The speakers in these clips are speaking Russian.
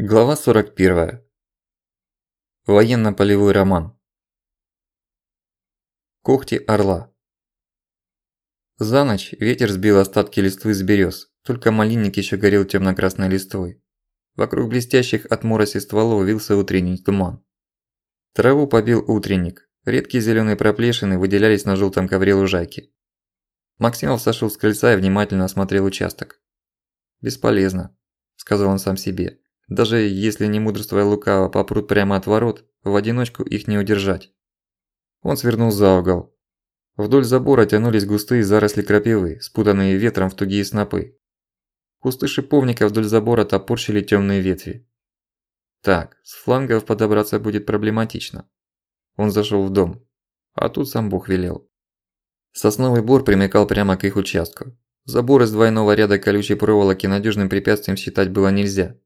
Глава 41. Военно-полевой роман. Когти орла. За ночь ветер сбил остатки листвы с берез, только малинник еще горел темно-красной листвой. Вокруг блестящих от мороси стволов вился утренний туман. Траву побил утренник, редкие зеленые проплешины выделялись на желтом ковре лужайки. Максимов сошел с крыльца и внимательно осмотрел участок. «Бесполезно», – сказал он сам себе. Даже если не мудрство и лукаво попрут прямо от ворот, в одиночку их не удержать. Он свернул за угол. Вдоль забора тянулись густые заросли крапивы, спутанные ветром в тугие снопы. Кусты шиповника вдоль забора топорщили тёмные ветви. Так, с флангов подобраться будет проблематично. Он зашёл в дом. А тут сам Бог велел. Сосновый бор примыкал прямо к их участку. Забор из двойного ряда колючей проволоки надёжным препятствием считать было нельзя.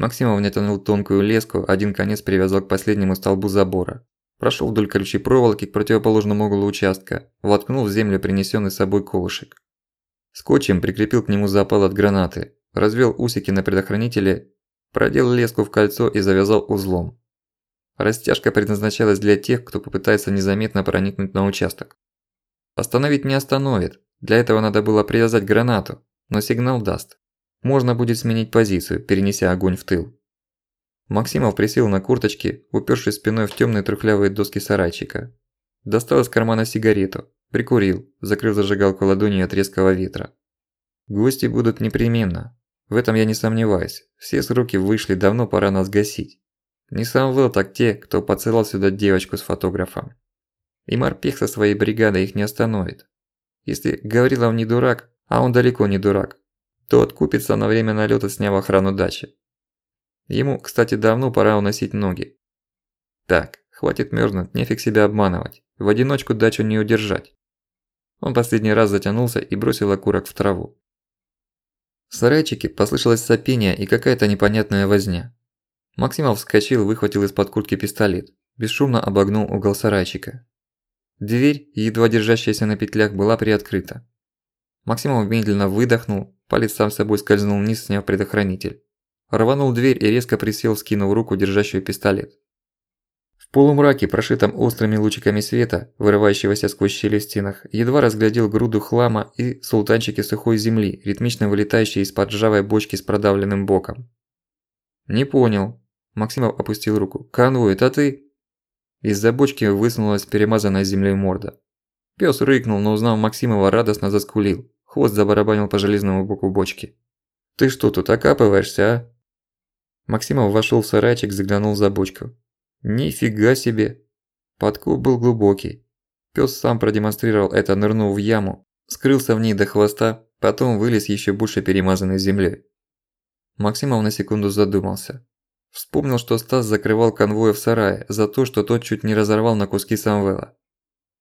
Максимов натянул тонкую леску, один конец привязал к последнему столбу забора. Прошёл вдоль колючей проволоки к противоположному углу участка, воткнул в землю принесённый с собой колышек. Скотчем прикрепил к нему запал от гранаты, развел усики на предохранителе, продел леску в кольцо и завязал узлом. Растяжка предназначалась для тех, кто попытается незаметно проникнуть на участок. Остановить не остановит, для этого надо было привязать гранату, но сигнал даст. Можно будет сменить позицию, перенеся огонь в тыл. Максимов присел на курточке, упёршись спиной в тёмные трухлявые доски сарайчика. Достал из кармана сигарету, прикурил, закрыв зажигалку ладонью от резкого ветра. Гости будут непременно. В этом я не сомневаюсь. Все сроки вышли, давно пора нас гасить. Не сам Вэл, так те, кто поцелал сюда девочку с фотографом. И морпех со своей бригадой их не остановит. Если Гаврилов не дурак, а он далеко не дурак, то откупится на время налёта, сняв охрану дачи. Ему, кстати, давно пора уносить ноги. Так, хватит мёрзнуть, нефиг себя обманывать. В одиночку дачу не удержать. Он последний раз затянулся и бросил окурок в траву. В сарайчике послышалось сопение и какая-то непонятная возня. Максимов вскочил, выхватил из-под куртки пистолет, бесшумно обогнул угол сарайчика. Дверь, едва держащаяся на петлях, была приоткрыта. Максимов медленно выдохнул, Палец сам собой скользнул вниз, сняв предохранитель. Рванул дверь и резко присел, скинув руку, держащую пистолет. В полумраке, прошитом острыми лучиками света, вырывающегося сквозь щели в стенах, едва разглядел груду хлама и султанчики сухой земли, ритмично вылетающие из-под ржавой бочки с продавленным боком. «Не понял». Максимов опустил руку. «Конвой, это ты?» Из-за бочки высунулась перемазанная землей морда. Пёс рыкнул, но узнав Максимова, радостно заскулил. Хвост забарабанил по железному боку бочки. «Ты что тут окапываешься, а?» Максимов вошёл в сарайчик, заглянул за бочку. «Нифига себе!» Подкоп был глубокий. Пёс сам продемонстрировал это, нырнув в яму, скрылся в ней до хвоста, потом вылез ещё больше перемазанной землей. Максимов на секунду задумался. Вспомнил, что Стас закрывал конвоя в сарае за то, что тот чуть не разорвал на куски Самвела.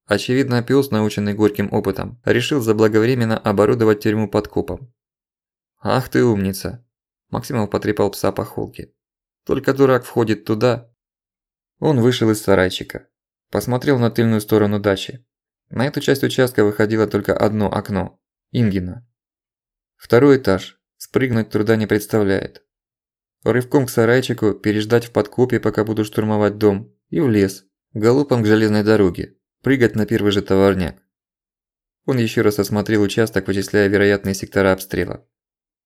Очевидно, пёс, наученный горьким опытом, решил заблаговременно оборудовать тюрьму подкопом. «Ах ты умница!» Максимов потрепал пса по холке. «Только дурак входит туда». Он вышел из сарайчика. Посмотрел на тыльную сторону дачи. На эту часть участка выходило только одно окно – Ингина. Второй этаж. Спрыгнуть труда не представляет. Рывком к сарайчику, переждать в подкопе, пока буду штурмовать дом, и в лес, галопом к железной дороге, Прыгать на первый же товарняк. Он еще раз осмотрел участок, вычисляя вероятные сектора обстрела.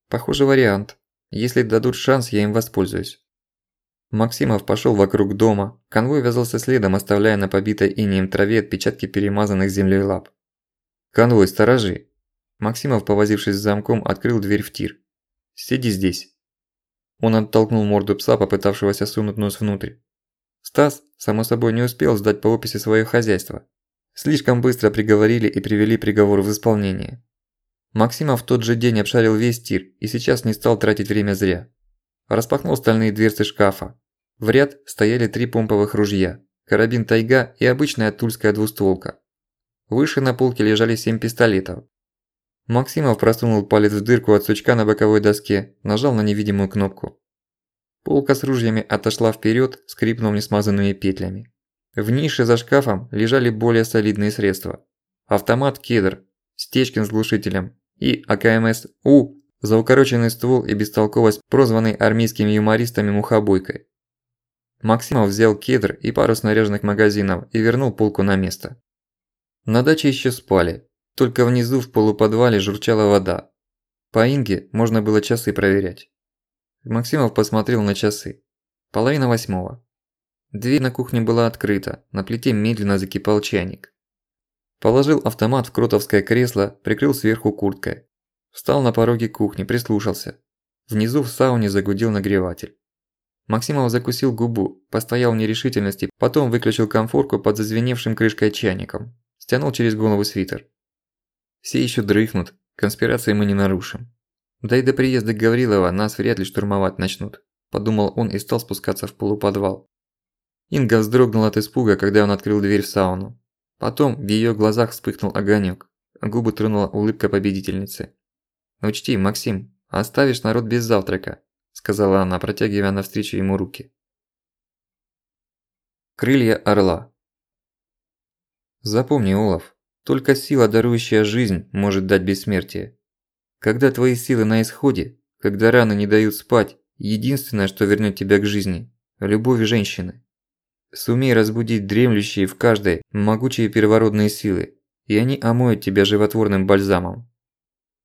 Похоже вариант. Если дадут шанс, я им воспользуюсь. Максимов пошел вокруг дома, конвой вязался следом, оставляя на побитой инеем траве отпечатки перемазанных землей лап. «Конвой, сторожи!» Максимов, повозившись с замком, открыл дверь в тир. «Сиди здесь!» Он оттолкнул морду пса, попытавшегося сунуть нос внутрь. Стас, само собой, не успел сдать по описи своё хозяйство. Слишком быстро приговорили и привели приговор в исполнение. Максимов в тот же день обшарил весь тир и сейчас не стал тратить время зря. Распахнул стальные дверцы шкафа. В ряд стояли три помповых ружья, карабин «Тайга» и обычная тульская двустволка. Выше на полке лежали семь пистолетов. Максимов просунул палец в дырку от сучка на боковой доске, нажал на невидимую кнопку. Полка с ружьями отошла вперед, скрипнув несмазанными петлями. В нише за шкафом лежали более солидные средства. Автомат «Кедр», Стечкин с глушителем и АКМС-У За укороченный ствол и бестолковость, прозванный армейскими юмористами мухобойкой. Максимов взял кедр и пару снаряженных магазинов и вернул полку на место. На даче еще спали, только внизу в полуподвале журчала вода. По Инге можно было часы проверять. Максимов посмотрел на часы. Половина восьмого. Дверь на кухне была открыта, на плите медленно закипал чайник. Положил автомат в кротовское кресло, прикрыл сверху курткой. Встал на пороге кухни, прислушался. Внизу в сауне загудел нагреватель. Максимов закусил губу, постоял в нерешительности, потом выключил конфорку под зазвеневшим крышкой чайником. Стянул через голову свитер. Все ещё дрыхнут, конспирации мы не нарушим. Да и до приезда Гаврилова нас вряд ли штурмовать начнут, подумал он и стал спускаться в полуподвал. Инга вздрогнула от испуга, когда он открыл дверь в сауну. Потом в её глазах вспыхнул огонёк, губы тронула улыбка победительницы. «Учти, Максим, оставишь народ без завтрака», – сказала она, протягивая навстречу ему руки. Крылья орла Запомни, Олаф, только сила, дарующая жизнь, может дать бессмертие. Когда твои силы на исходе, когда раны не дают спать, единственное, что вернёт тебя к жизни – любовь женщины. Сумей разбудить дремлющие в каждой могучие первородные силы, и они омоют тебя животворным бальзамом.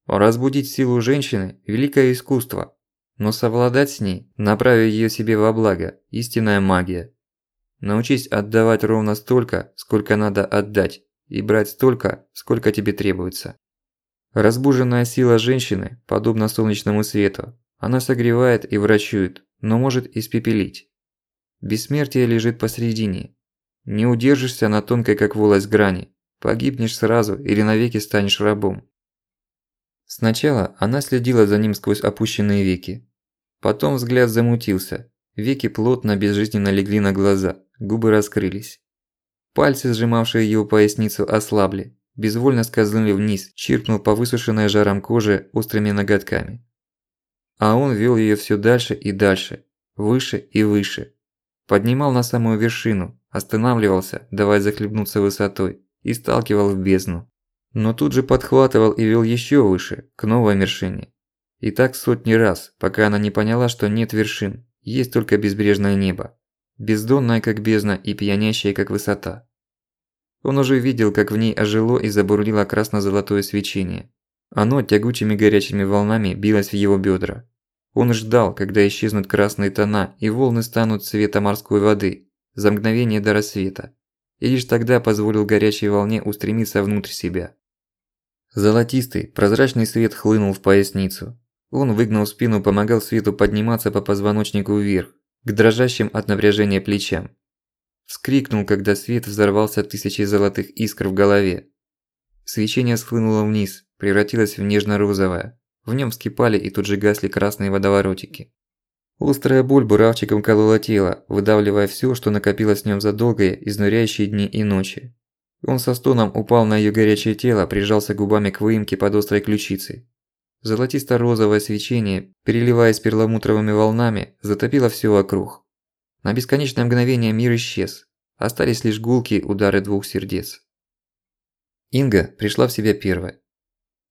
Разбудить силу женщины – великое искусство, но совладать с ней, направив её себе во благо – истинная магия. Научись отдавать ровно столько, сколько надо отдать, и брать столько, сколько тебе требуется. Разбуженная сила женщины подобна солнечному свету. Она согревает и врачует, но может испепелить. Бессмертие лежит посередине. Не удержишься на тонкой как волость грани. Погибнешь сразу или навеки станешь рабом. Сначала она следила за ним сквозь опущенные веки. Потом взгляд замутился. Веки плотно безжизненно легли на глаза, губы раскрылись. Пальцы, сжимавшие его поясницу, ослабли. Безвольно скользнули вниз, чиркнул по высушенной жаром коже острыми ноготками. А он вёл её всё дальше и дальше, выше и выше. Поднимал на самую вершину, останавливался, давая захлебнуться высотой, и сталкивал в бездну. Но тут же подхватывал и вёл ещё выше, к новой вершине. И так сотни раз, пока она не поняла, что нет вершин, есть только безбрежное небо бездонная как бездна и пьянящая как высота. Он уже видел, как в ней ожило и забурлило красно-золотое свечение. Оно тягучими горячими волнами билось в его бедра. Он ждал, когда исчезнут красные тона и волны станут цвета морской воды, за мгновение до рассвета. И лишь тогда позволил горячей волне устремиться внутрь себя. Золотистый, прозрачный свет хлынул в поясницу. Он выгнал спину, помогал свету подниматься по позвоночнику вверх, к дрожащим от напряжения плечам. Вскрикнул, когда свет взорвался тысячей золотых искр в голове. Свечение схлынуло вниз, превратилось в нежно-розовое. В нём вскипали и тут же гасли красные водоворотики. Острая боль буравчиком колола тело, выдавливая всё, что накопилось в нём за долгие, изнуряющие дни и ночи. Он со стоном упал на её горячее тело, прижался губами к выемке под острой ключицей. Золотисто-розовое свечение, переливаясь перламутровыми волнами, затопило всё вокруг. На бесконечное мгновение мир исчез. Остались лишь гулкие удары двух сердец. Инга пришла в себя первой.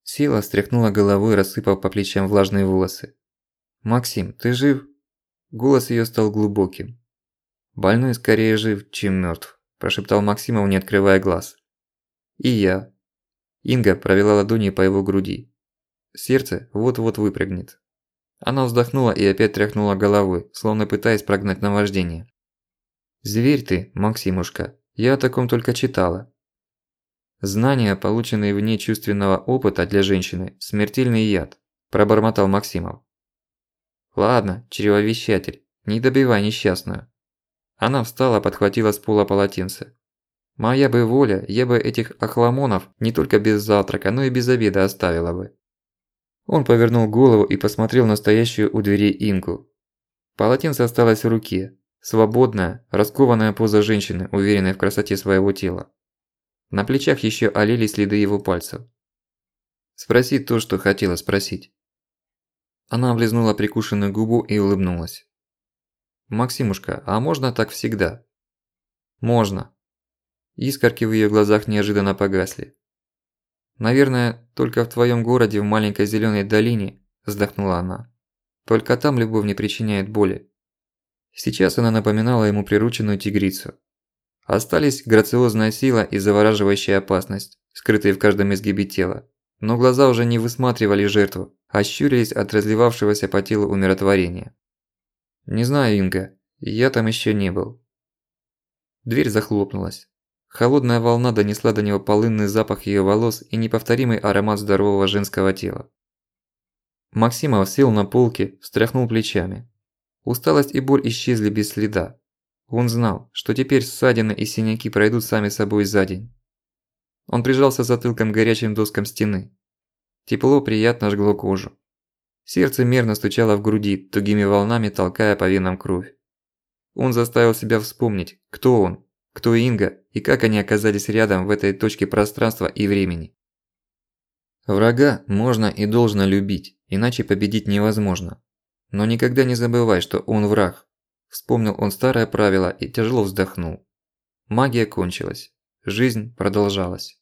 Села, стряхнула головой, рассыпав по плечам влажные волосы. «Максим, ты жив?» Голос её стал глубоким. «Больной скорее жив, чем мёртв», – прошептал Максимов, не открывая глаз. «И я». Инга провела ладонью по его груди. Сердце вот-вот выпрыгнет. Она вздохнула и опять тряхнула головой, словно пытаясь прогнать наваждение. «Зверь ты, Максимушка, я о таком только читала». «Знания, полученные вне чувственного опыта для женщины, смертельный яд», – пробормотал Максимов. «Ладно, чревовещатель, не добивай несчастную». Она встала, подхватила с пола полотенце. «Моя бы воля, я бы этих охламонов не только без завтрака, но и без обеда оставила бы». Он повернул голову и посмотрел на стоящую у дверей Ингу. Полотенце осталось в руке. Свободная, раскованная поза женщины, уверенной в красоте своего тела. На плечах ещё олели следы его пальцев. Спроси то, что хотела спросить. Она облизнула прикушенную губу и улыбнулась. «Максимушка, а можно так всегда?» «Можно». Искорки в её глазах неожиданно погасли. Наверное, только в твоём городе в маленькой зелёной долине вздохнула она. «Только там любовь не причиняет боли». Сейчас она напоминала ему прирученную тигрицу. Остались грациозная сила и завораживающая опасность, скрытые в каждом изгибе тела. Но глаза уже не высматривали жертву, а щурились от разливавшегося по телу умиротворения. «Не знаю, Инга, я там ещё не был». Дверь захлопнулась. Холодная волна донесла до него полынный запах её волос и неповторимый аромат здорового женского тела. Максимов сел на полке, встряхнул плечами. Усталость и боль исчезли без следа. Он знал, что теперь ссадины и синяки пройдут сами собой за день. Он прижался затылком к горячим доскам стены. Тепло приятно жгло кожу. Сердце мерно стучало в груди, тугими волнами толкая по венам кровь. Он заставил себя вспомнить, кто он, кто Инга и как они оказались рядом в этой точке пространства и времени. Врага можно и должно любить, иначе победить невозможно. Но никогда не забывай, что он враг. Вспомнил он старое правило и тяжело вздохнул. Магия кончилась. Жизнь продолжалась.